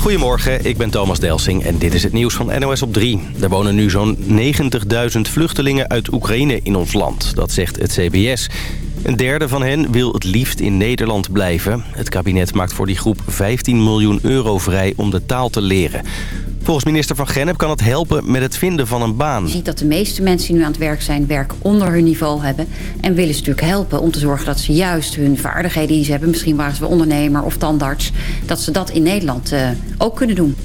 Goedemorgen, ik ben Thomas Delsing en dit is het nieuws van NOS op 3. Er wonen nu zo'n 90.000 vluchtelingen uit Oekraïne in ons land, dat zegt het CBS. Een derde van hen wil het liefst in Nederland blijven. Het kabinet maakt voor die groep 15 miljoen euro vrij om de taal te leren. Volgens minister Van Gennep kan het helpen met het vinden van een baan. Je ziet dat de meeste mensen die nu aan het werk zijn... werk onder hun niveau hebben. En willen ze natuurlijk helpen om te zorgen dat ze juist hun vaardigheden die ze hebben... misschien waren ze ondernemer of tandarts... dat ze dat in Nederland uh, ook kunnen doen.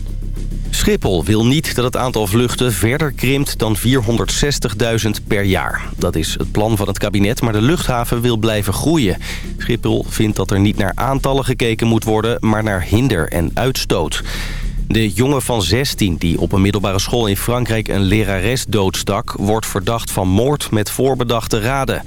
Schiphol wil niet dat het aantal vluchten verder krimpt dan 460.000 per jaar. Dat is het plan van het kabinet, maar de luchthaven wil blijven groeien. Schiphol vindt dat er niet naar aantallen gekeken moet worden, maar naar hinder en uitstoot. De jongen van 16 die op een middelbare school in Frankrijk een lerares doodstak... wordt verdacht van moord met voorbedachte raden.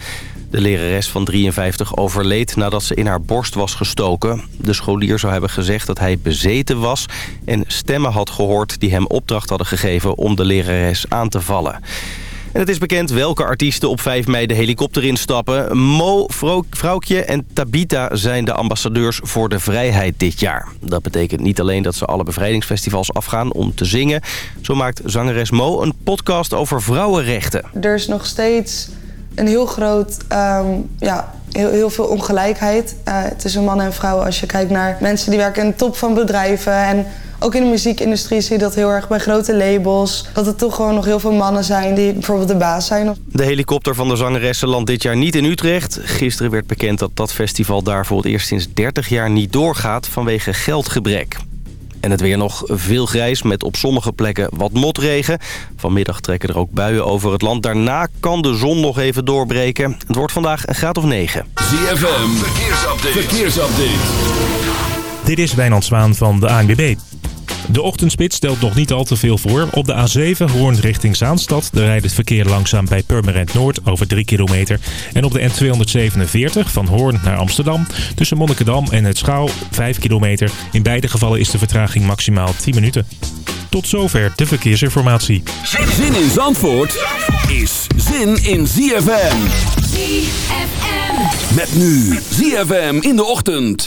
De lerares van 53 overleed nadat ze in haar borst was gestoken. De scholier zou hebben gezegd dat hij bezeten was... en stemmen had gehoord die hem opdracht hadden gegeven om de lerares aan te vallen. En het is bekend welke artiesten op 5 mei de helikopter instappen. Mo, Vrouwtje en Tabita zijn de ambassadeurs voor de vrijheid dit jaar. Dat betekent niet alleen dat ze alle bevrijdingsfestivals afgaan om te zingen. Zo maakt zangeres Mo een podcast over vrouwenrechten. Er is nog steeds een heel groot... Um, ja, heel, heel veel ongelijkheid uh, tussen mannen en vrouwen. Als je kijkt naar mensen die werken in de top van bedrijven... en ook in de muziekindustrie zie je dat heel erg bij grote labels. Dat er toch gewoon nog heel veel mannen zijn die bijvoorbeeld de baas zijn. De helikopter van de zangeressen landt dit jaar niet in Utrecht. Gisteren werd bekend dat dat festival daar voor het eerst sinds 30 jaar niet doorgaat vanwege geldgebrek. En het weer nog veel grijs met op sommige plekken wat motregen. Vanmiddag trekken er ook buien over het land. Daarna kan de zon nog even doorbreken. Het wordt vandaag een graad of 9. ZFM, verkeersupdate. verkeersupdate. Dit is Wijnand Zwaan van de ANWB. De ochtendspit stelt nog niet al te veel voor. Op de A7 Hoorn richting Zaanstad. Daar rijdt het verkeer langzaam bij Purmerend Noord over 3 kilometer. En op de N247 van Hoorn naar Amsterdam. Tussen Monnikendam en het Schouw 5 kilometer. In beide gevallen is de vertraging maximaal 10 minuten. Tot zover de verkeersinformatie. Zin in Zandvoort is zin in ZFM. ZFM. Met nu ZFM in de ochtend.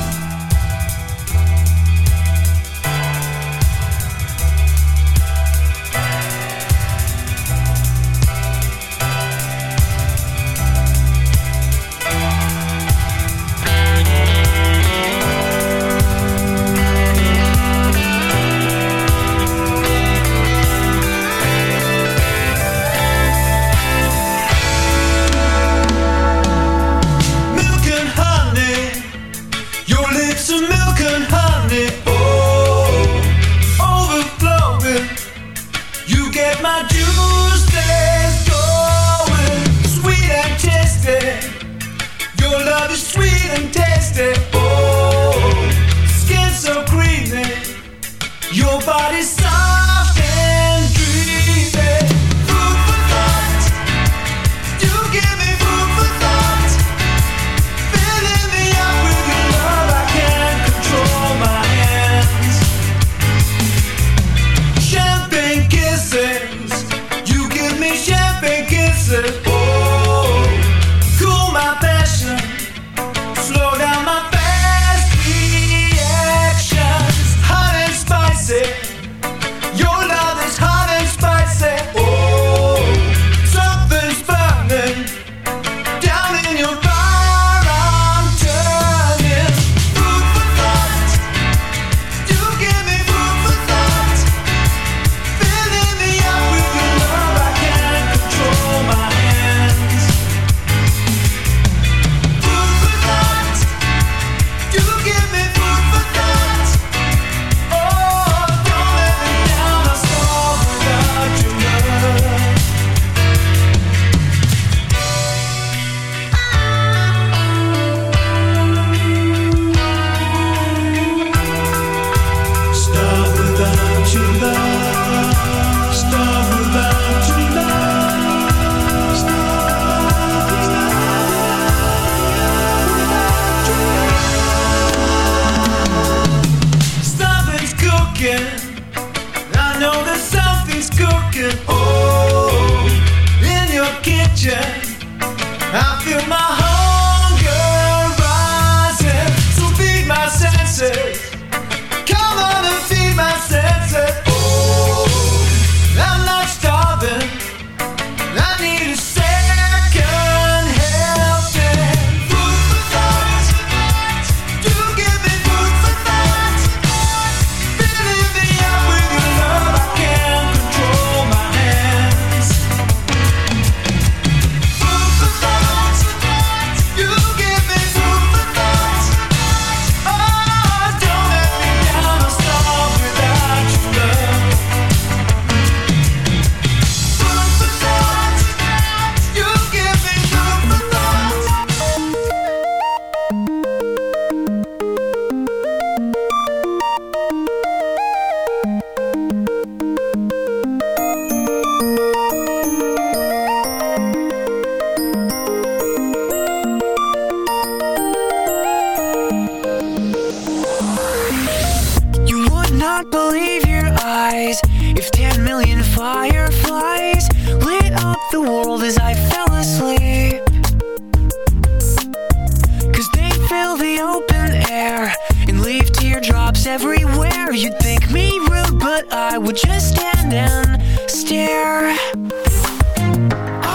As I fell asleep. Cause they fill the open air And leave teardrops everywhere. You'd think me rude but I would just stand and stare.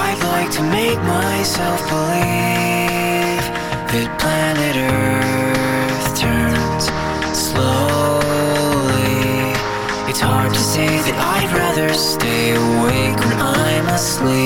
I'd like to make myself believe That planet Earth turns slowly. It's hard to say that I'd rather stay awake when I'm asleep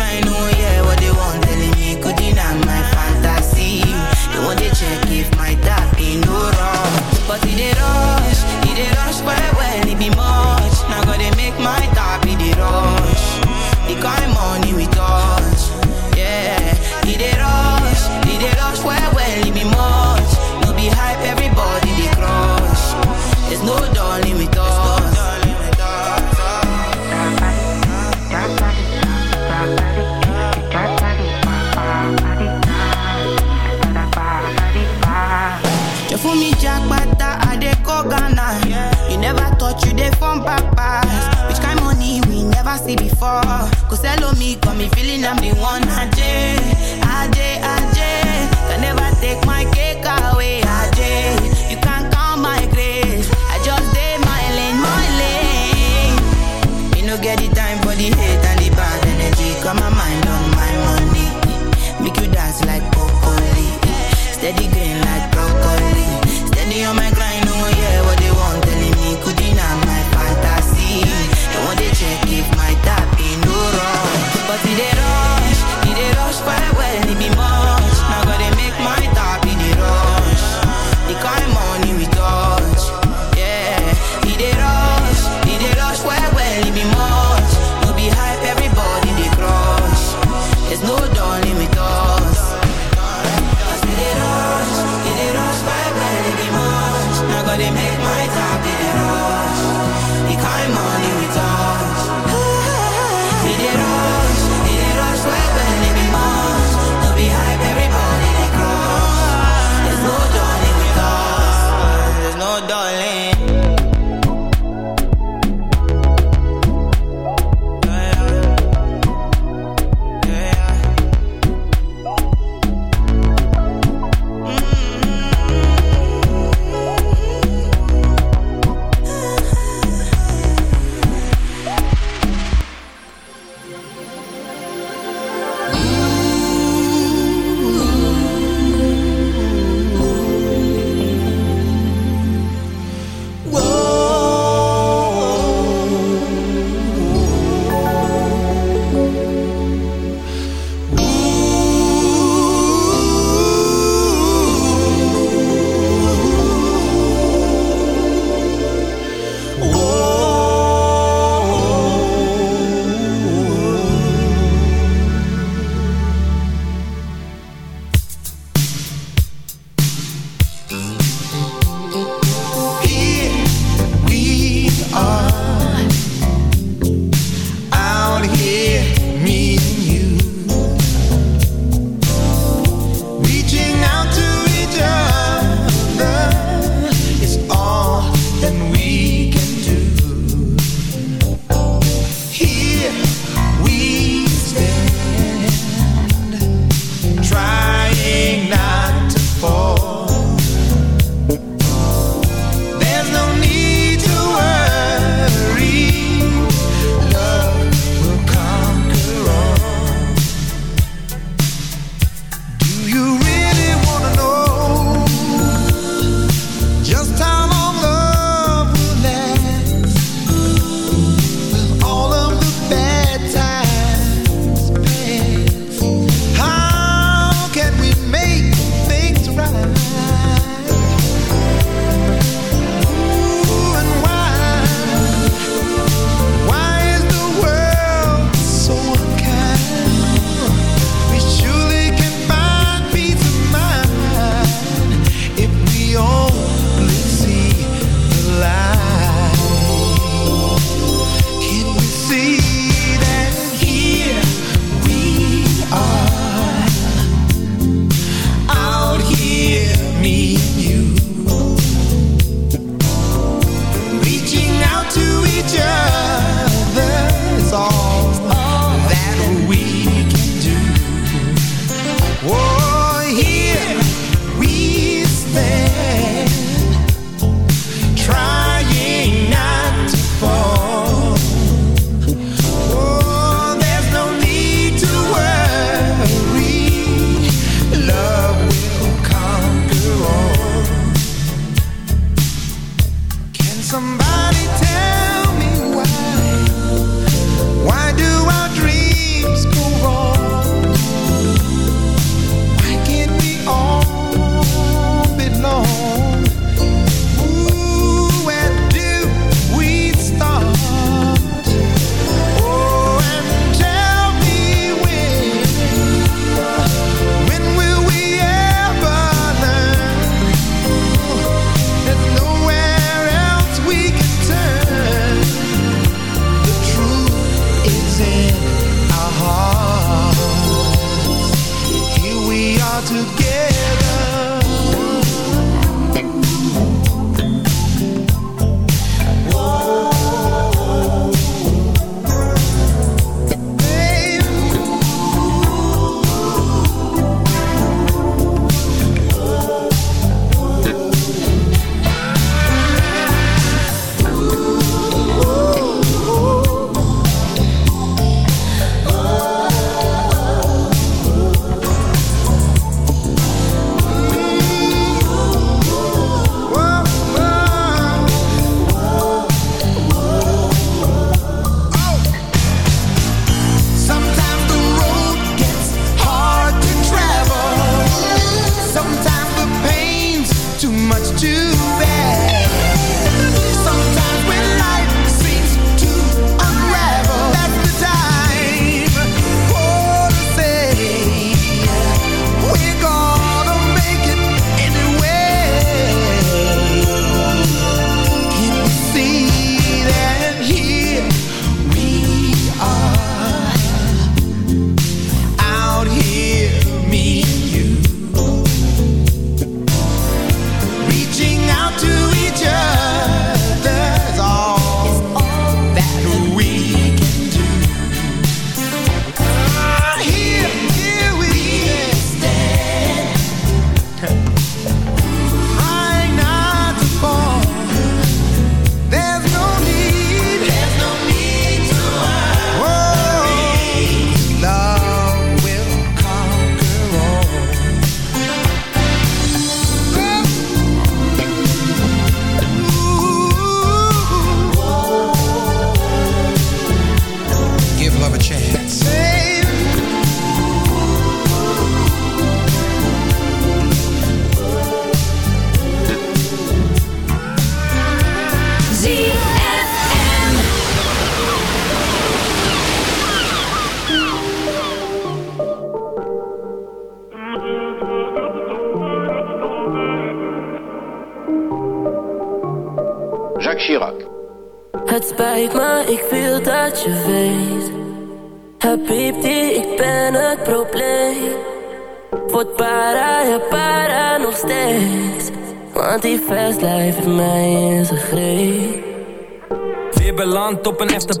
up after.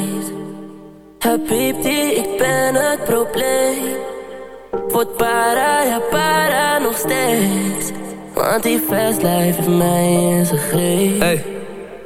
Habibti, ik ben het probleem. Word para, ja para nog steeds. Want die fast life heeft mij in zijn greep. Hey,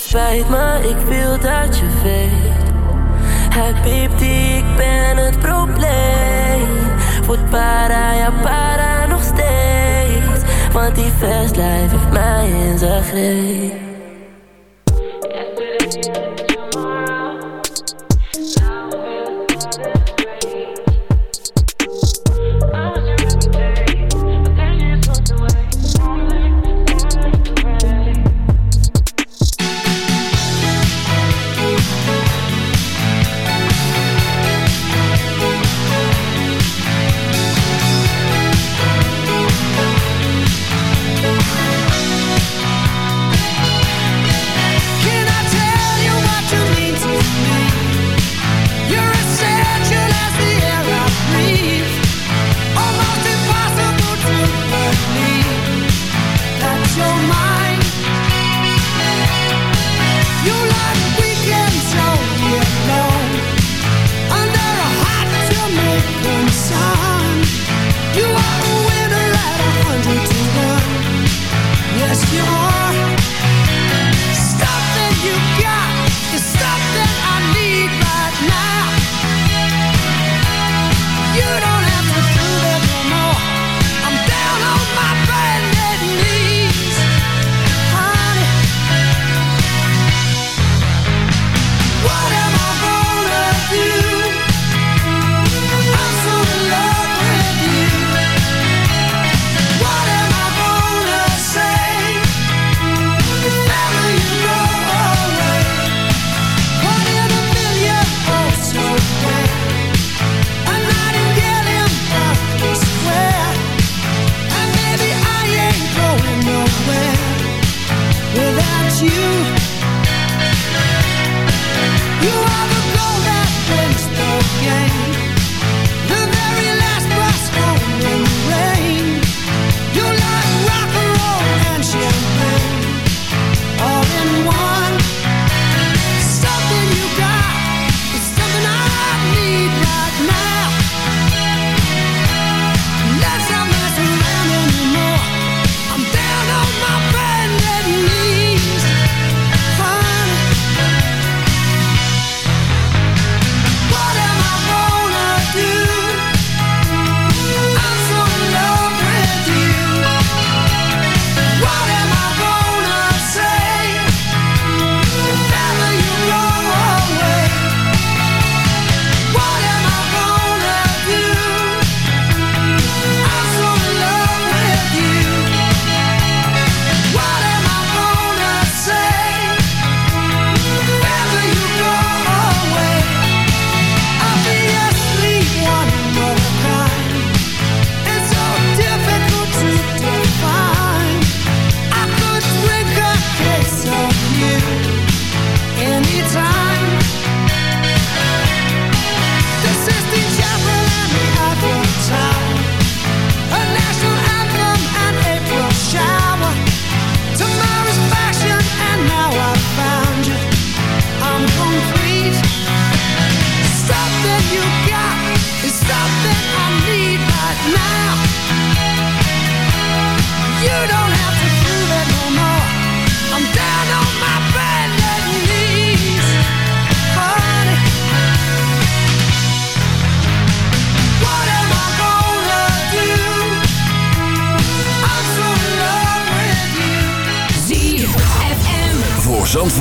Het spijt me, ik wil dat je weet. Habibti, ik ben het probleem. Word para, ja para nog steeds. Want die fast life heeft mij in zijn greep.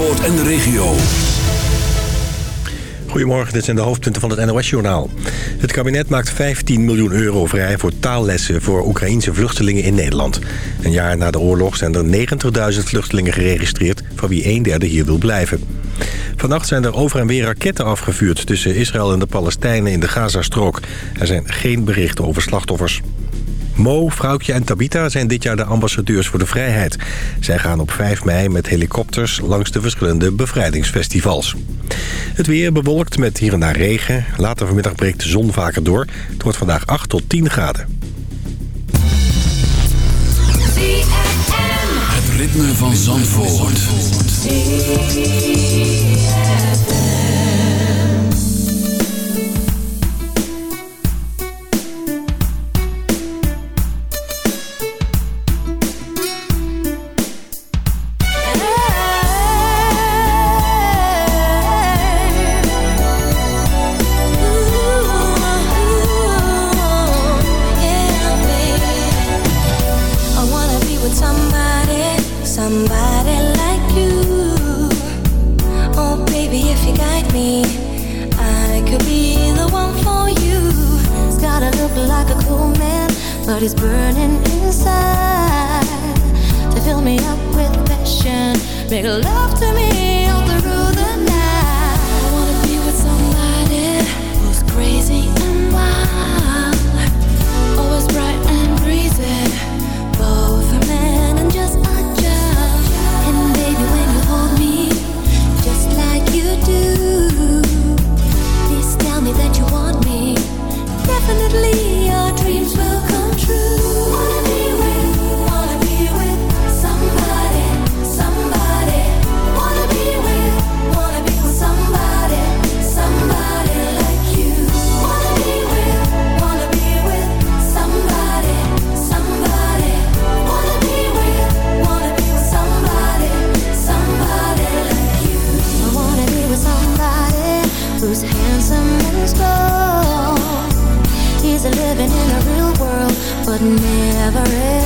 En de regio. Goedemorgen, dit zijn de hoofdpunten van het NOS-journaal. Het kabinet maakt 15 miljoen euro vrij voor taallessen voor Oekraïense vluchtelingen in Nederland. Een jaar na de oorlog zijn er 90.000 vluchtelingen geregistreerd, van wie een derde hier wil blijven. Vannacht zijn er over en weer raketten afgevuurd tussen Israël en de Palestijnen in de Gazastrook. Er zijn geen berichten over slachtoffers. Mo, Vrouwtje en Tabita zijn dit jaar de ambassadeurs voor de vrijheid. Zij gaan op 5 mei met helikopters langs de verschillende bevrijdingsfestivals. Het weer bewolkt met hier en daar regen. Later vanmiddag breekt de zon vaker door. Het wordt vandaag 8 tot 10 graden. Het ritme van Zandvoort. Me, I could be the one for you. He's gotta look like a cool man, but he's burning inside. To fill me up with passion, make love to me never end.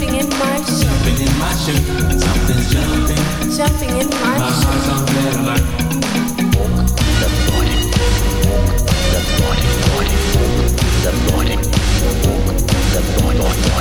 jumping in my shoe. Jumping in my shoe. Something's jumping. Jumping in my, shoe. My heart's on red like the morning. Walk the morning. Morning. The morning. Walk the morning.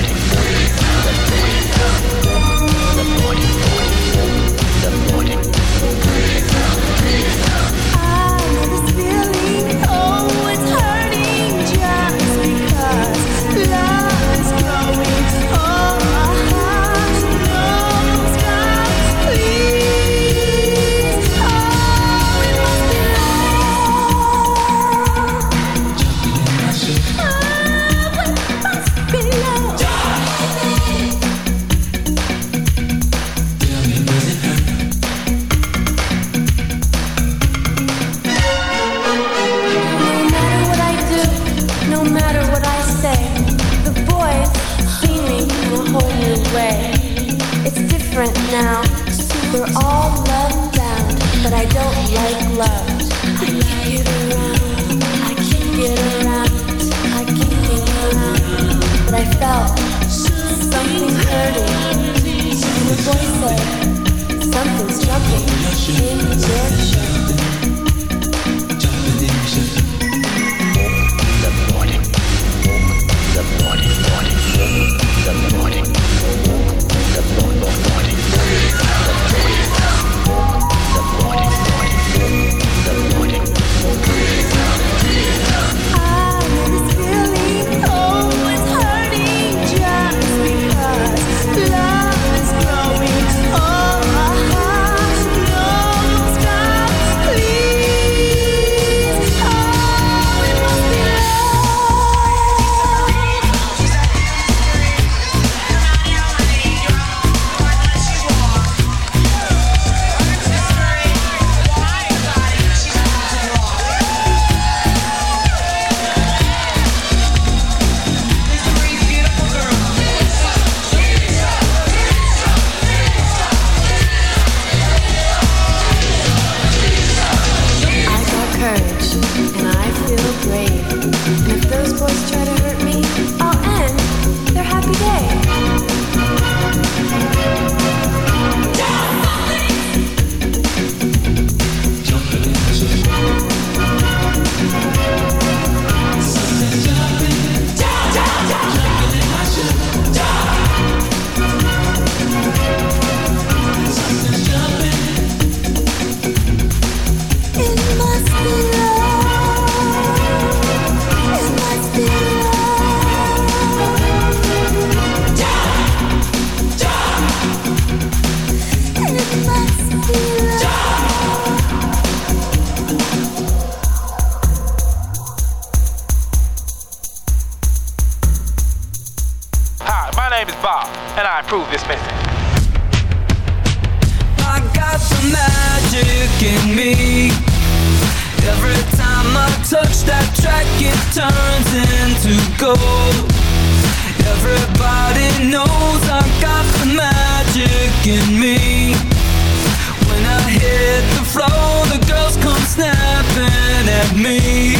me.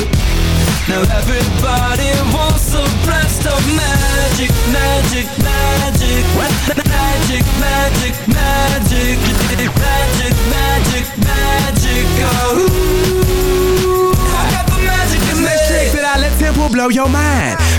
Now everybody wants a blast of magic, magic, magic. Magic, magic, magic Magic, magic, magic, oh. I got the magic in me. Next that I let Tim blow your mind.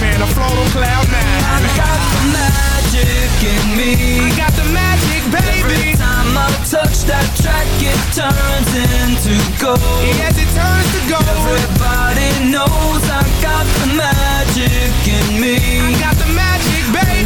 Man, I float on cloud nine. I got the magic in me. I got the magic, baby. Every time I touch that track, it turns into gold. Yes, it turns to gold. Everybody knows I got the magic in me. I got the magic, baby.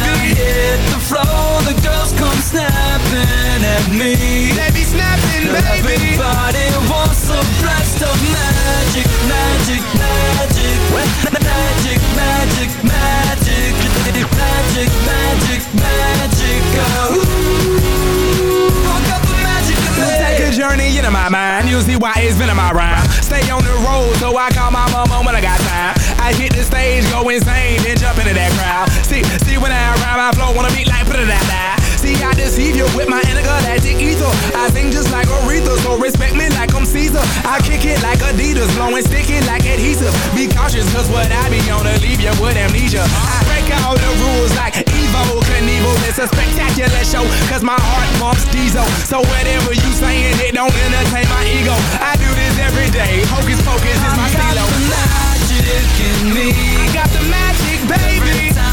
Hit the floor, the girls come snapping at me. They be snapping, baby. Everybody wants a blast of magic, magic, magic, magic, magic, magic, magic, magic, magic. Oh, ooh, take a journey into my mind. You'll see why it's been in my rhyme. Stay on the road, so I call my mama when I got time. I hit the stage, go insane, then jump into that crowd. See, see when I rhyme, I flow, wanna beat like put it that that. See, I deceive you with my intergalactic ether. I sing just like Aretha, so respect me like I'm Caesar. I kick it like Adidas, blowing sticky like adhesive. Be cautious, cause what I be on to leave you with amnesia. I break all the rules like Evo Knievel. It's a spectacular show, cause my heart pumps diesel. So whatever you saying, it don't entertain my ego. I do this every day. Hocus pocus is my I got stilo. the magic in me. I got the magic, baby.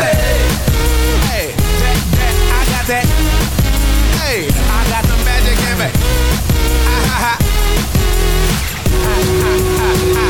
Hey, I got that. Hey, I got the magic in me. Ha, ha. Ha, ha, ha.